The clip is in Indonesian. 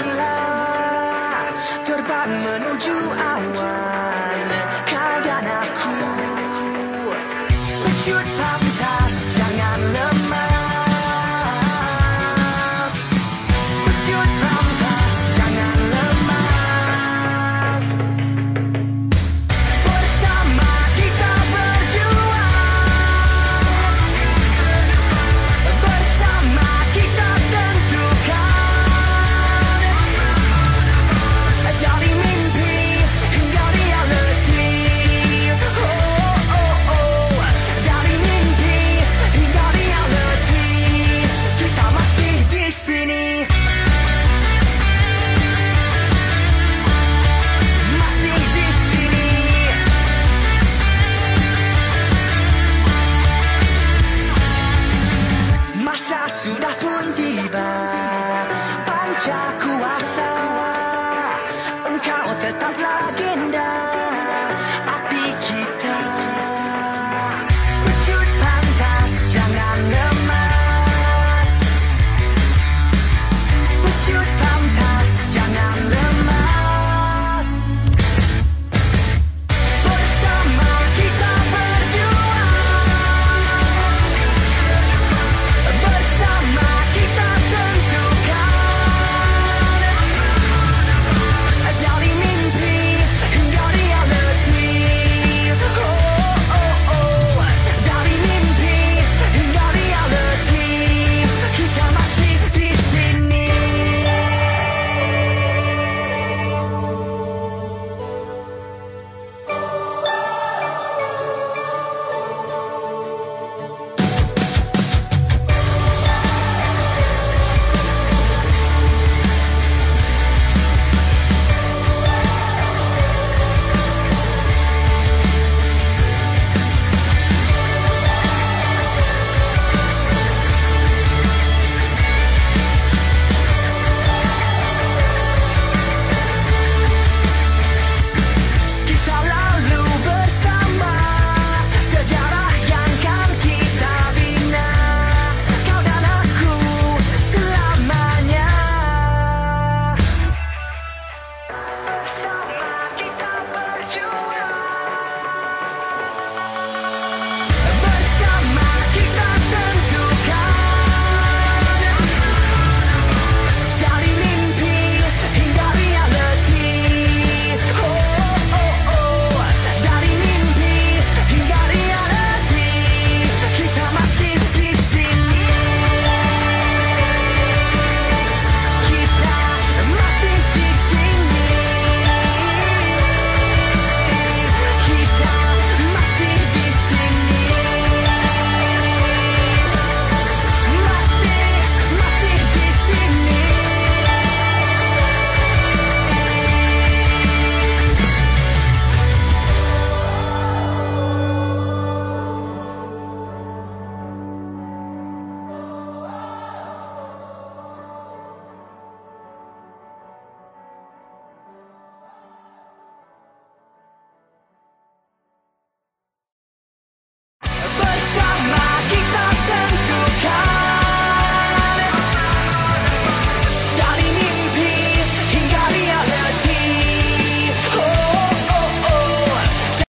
Janganlah terbang menuju awan Kau dan aku. Wujud pantas